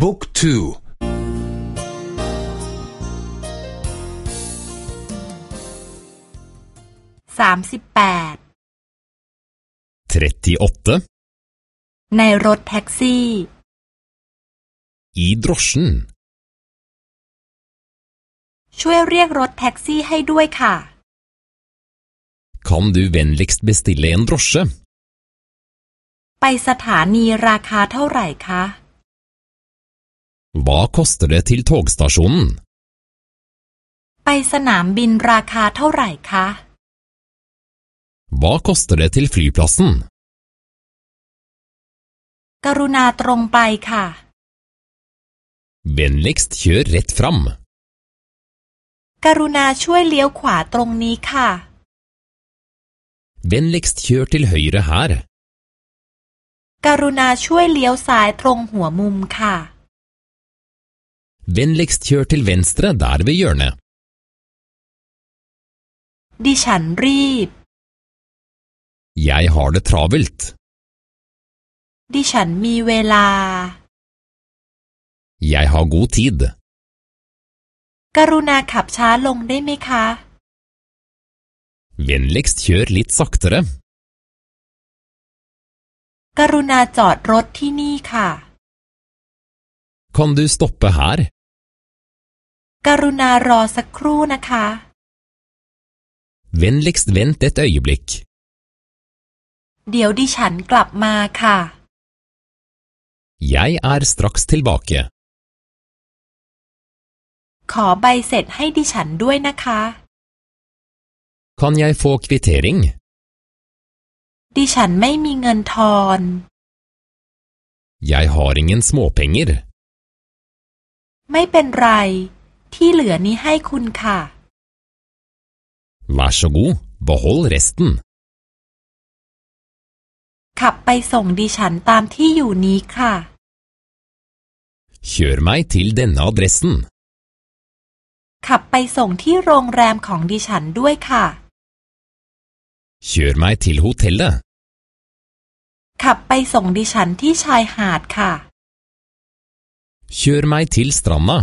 บุ๊กทูสามสิบแปดในรถแท็กซี่ i drosjen ช่วยเรียกรถแท็กซี่ให้ด้วยค่ะ Kan du vennligst bestille en drosje? ไปสถานีราคาเท่าไหร่คะ Hva koster det til togstasjonen? ไปสนามบินราคาเท่าไหร่คะ Hva koster det til flyplassen? กรุณาตรงไปค่ะ Vennligst kjør rett fram. กรุณาช่วยเลี้ยวขวาตรงนี้ค่ะ Vennligst kjør til høyre her. กรุณาช่วยเลี้ยวซ้ายตรงหัวมุมค่ะ Vennligst kjør til venstre der ved hjørnet. ดิฉันรีบ Jeg har det travelt. ดิฉันมีเวลา Jeg har god tid. กรุณาขับช้าลงได้ไหมคะ Vennligst kjør litt saktere. กรุณาจอดรถที่นี่ค่ะ Kan du stoppe her? กรุณารอสักครู่นะคะ Vennligst vent et øyeblikk. เดี๋ยวดิฉันกลับมาค่ะ Jeg er straks tilbake. ขอใบเสร็จให้ดิฉันด้วยนะคะ Kan jeg få kvittering? ดิฉันไม่มีเงินทอน Jeg har ingen småpenger. ไม่เป็นไร ที่เหลือนี้ให้คุณค่ะ Vær så god, behold resten. ขับไปส่งดิฉันตามที่อยู่นี้ค่ะ Kjør meg til denne adressen. ขับไปส่งที่โรงแรมของดิฉันด้วยค่ะ Kjør meg til hotellet. ขับไปส่งดิฉันที่ชายหาดค่ะ Kjør meg til stranda.